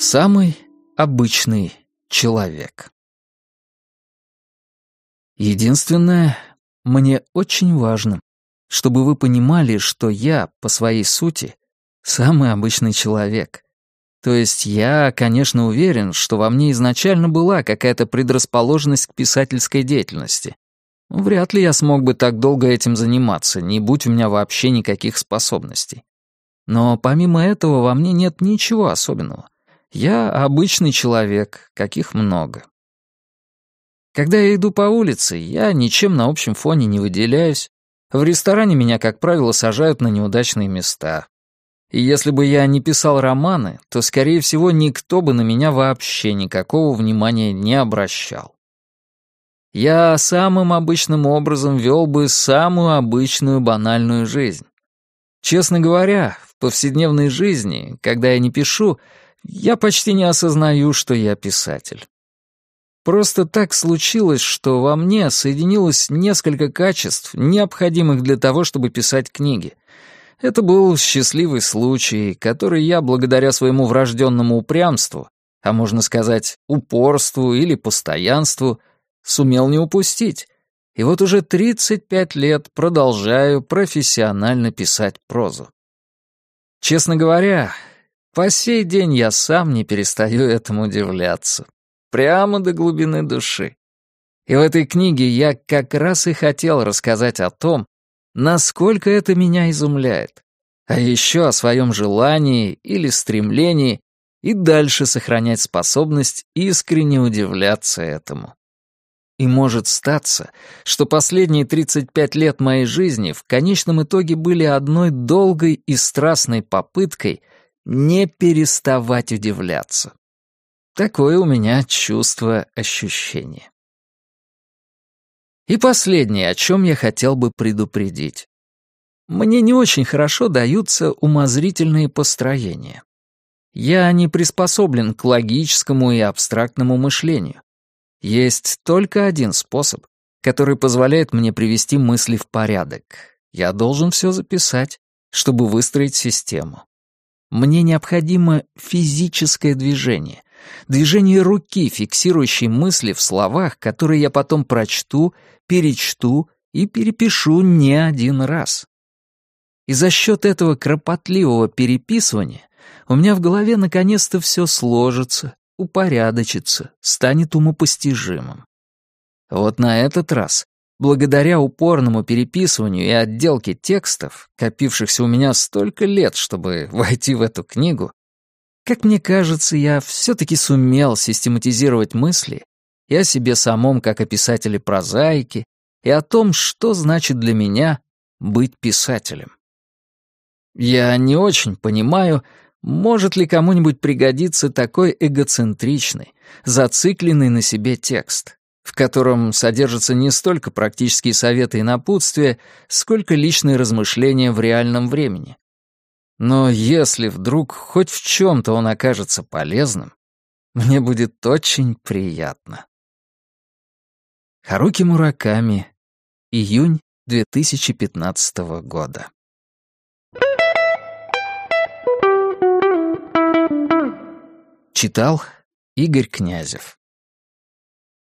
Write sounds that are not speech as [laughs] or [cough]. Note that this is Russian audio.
Самый обычный человек. Единственное, мне очень важно, чтобы вы понимали, что я, по своей сути, самый обычный человек. То есть я, конечно, уверен, что во мне изначально была какая-то предрасположенность к писательской деятельности. Вряд ли я смог бы так долго этим заниматься, не будь у меня вообще никаких способностей. Но помимо этого во мне нет ничего особенного. Я обычный человек, каких много. Когда я иду по улице, я ничем на общем фоне не выделяюсь. В ресторане меня, как правило, сажают на неудачные места. И если бы я не писал романы, то, скорее всего, никто бы на меня вообще никакого внимания не обращал. Я самым обычным образом вел бы самую обычную банальную жизнь. Честно говоря, в повседневной жизни, когда я не пишу, я почти не осознаю, что я писатель. Просто так случилось, что во мне соединилось несколько качеств, необходимых для того, чтобы писать книги. Это был счастливый случай, который я, благодаря своему врожденному упрямству, а можно сказать, упорству или постоянству, сумел не упустить. И вот уже 35 лет продолжаю профессионально писать прозу. Честно говоря, по сей день я сам не перестаю этому удивляться. Прямо до глубины души. И в этой книге я как раз и хотел рассказать о том, насколько это меня изумляет. А еще о своем желании или стремлении и дальше сохранять способность искренне удивляться этому. И может статься, что последние 35 лет моей жизни в конечном итоге были одной долгой и страстной попыткой не переставать удивляться. Такое у меня чувство ощущения. И последнее, о чем я хотел бы предупредить. Мне не очень хорошо даются умозрительные построения. Я не приспособлен к логическому и абстрактному мышлению. Есть только один способ, который позволяет мне привести мысли в порядок. Я должен все записать, чтобы выстроить систему. Мне необходимо физическое движение, движение руки, фиксирующей мысли в словах, которые я потом прочту, перечту и перепишу не один раз. И за счет этого кропотливого переписывания у меня в голове наконец-то все сложится, упорядочится, станет умопостижимым. Вот на этот раз, благодаря упорному переписыванию и отделке текстов, копившихся у меня столько лет, чтобы [laughs] войти в эту книгу, как мне кажется, я все-таки сумел систематизировать мысли и о себе самом как о писателе прозаики, и о том, что значит для меня быть писателем. Я не очень понимаю, может ли кому-нибудь пригодиться такой эгоцентричный, зацикленный на себе текст, в котором содержатся не столько практические советы и напутствия, сколько личные размышления в реальном времени? Но если вдруг хоть в чем-то он окажется полезным, мне будет очень приятно. Харуки Мураками. Июнь 2015 года. Читал Игорь Князев